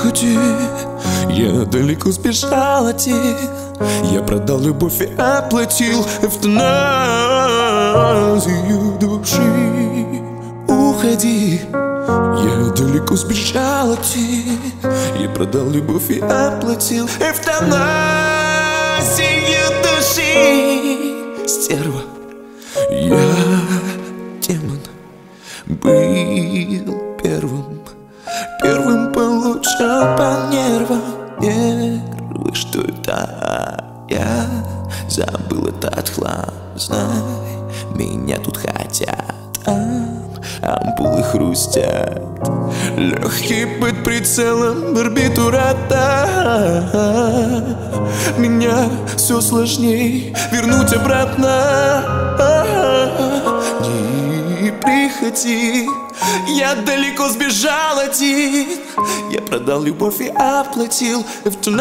приходи Я далеко сбежал от Я продал любовь и оплатил эвтаназию души. Уходи. Я далеко сбежал от Я продал любовь и оплатил эвтаназию души. Стерва. Я демон. Был получал по нервам Нервы, что это я Забыл этот хлам, знай Меня тут хотят Ампулы хрустят. Легкий под прицелом барбитурата Меня все сложней вернуть обратно Не приходи Я далеко сбежал один Я продал любовь и оплатил эвтаназией